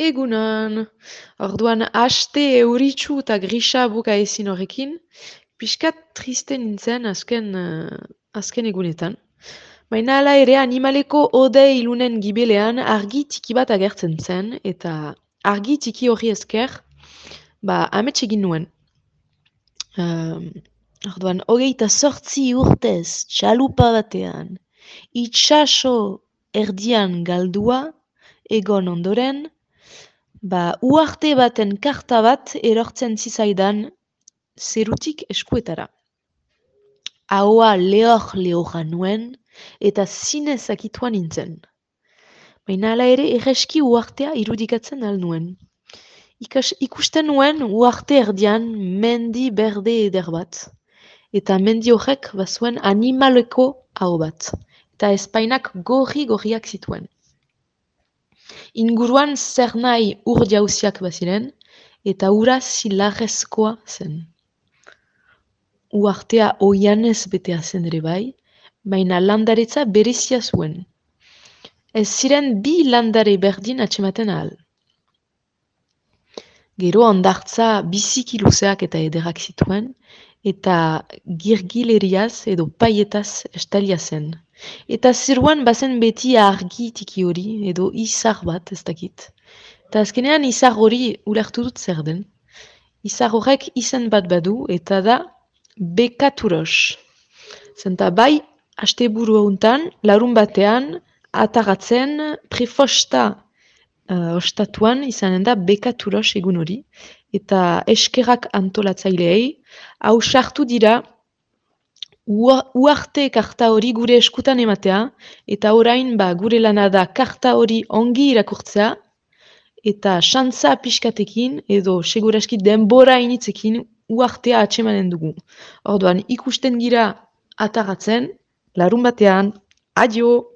Egunon, orduan haste euritsu eta grisa buka ezin horrekin, pixkat triste nintzen azken, uh, azken egunetan. Baina hala ere animaleko ode ilunen gibelean argi tiki bat agertzen zen, eta argi tiki hori esker, ba, amets nuen. Um, orduan, hogeita sortzi urtez, txalupa batean, itxaso erdian galdua, egon ondoren, Ba, uarte baten karta bat erortzen zizaidan zerutik eskuetara. Ahoa lehor lehorra nuen eta zinez akituan nintzen. Baina ala ere erreski uartea irudikatzen al nuen. Ikas, ikusten nuen uarte erdian mendi berde eder bat. Eta mendi horrek bazuen animaleko hau bat. Eta espainak gorri gorriak zituen. Inguruan zer nahi ur jauziak baziren, eta ura zilarrezkoa zen. Uartea oianez betea zen ere bai, baina landaretza berezia zuen. Ez ziren bi landare berdin atxematen ahal. Gero ondartza biziki luzeak eta ederak zituen, eta girgileriaz edo paietaz estalia zen. Eta zeruan bazen beti argi tiki hori, edo izar bat ez dakit. Eta azkenean izar hori ulertu dut zer den. Izar horrek izan bat badu eta da bekaturos. Zenta bai, haste buru hauntan, larun batean, ataratzen, prefosta uh, ostatuan izanen da bekaturos egun hori. Eta eskerak antolatzaileei, hau sartu dira uarte karta hori gure eskutan ematea, eta orain ba, gure lana da karta hori ongi irakurtzea, eta xantza pixkatekin, edo seguraski denbora initzekin, uartea atsemanen dugu. Orduan ikusten gira ataratzen, larun batean, adio!